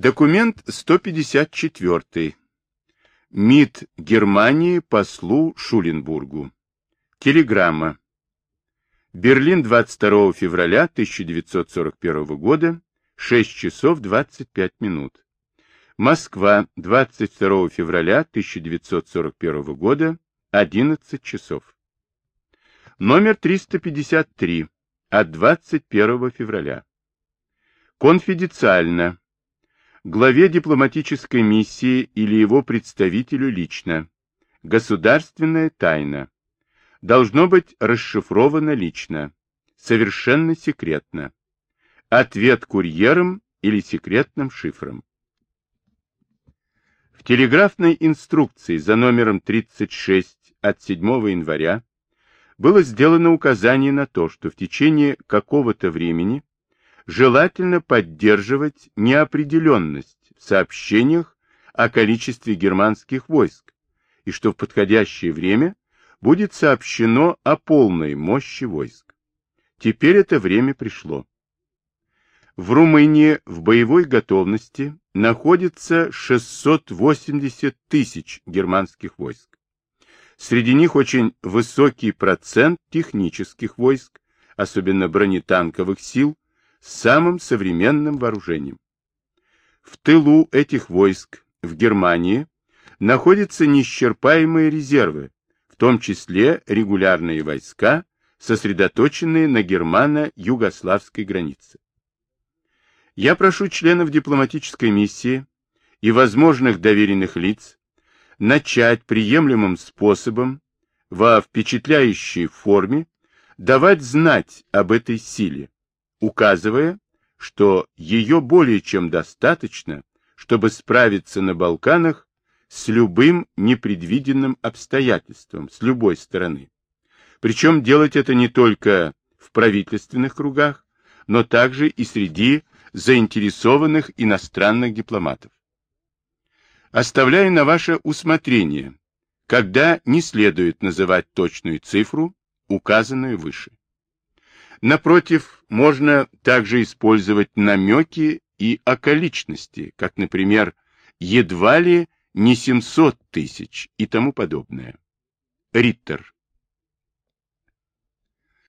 Документ 154. МИД Германии послу Шуленбургу. Телеграмма. Берлин 22 февраля 1941 года, 6 часов 25 минут. Москва 22 февраля 1941 года, 11 часов. Номер 353 от 21 февраля. Конфиденциально главе дипломатической миссии или его представителю лично. Государственная тайна. Должно быть расшифровано лично. Совершенно секретно. Ответ курьером или секретным шифром. В телеграфной инструкции за номером 36 от 7 января было сделано указание на то, что в течение какого-то времени желательно поддерживать неопределенность в сообщениях о количестве германских войск, и что в подходящее время будет сообщено о полной мощи войск. Теперь это время пришло. В Румынии в боевой готовности находится 680 тысяч германских войск. Среди них очень высокий процент технических войск, особенно бронетанковых сил, самым современным вооружением. В тылу этих войск в Германии находятся неисчерпаемые резервы, в том числе регулярные войска, сосредоточенные на германо-югославской границе. Я прошу членов дипломатической миссии и возможных доверенных лиц начать приемлемым способом во впечатляющей форме давать знать об этой силе, указывая, что ее более чем достаточно, чтобы справиться на Балканах с любым непредвиденным обстоятельством с любой стороны. Причем делать это не только в правительственных кругах, но также и среди заинтересованных иностранных дипломатов. Оставляю на ваше усмотрение, когда не следует называть точную цифру, указанную выше. Напротив, можно также использовать намеки и околичности, как, например, едва ли не 700 тысяч и тому подобное. Риттер.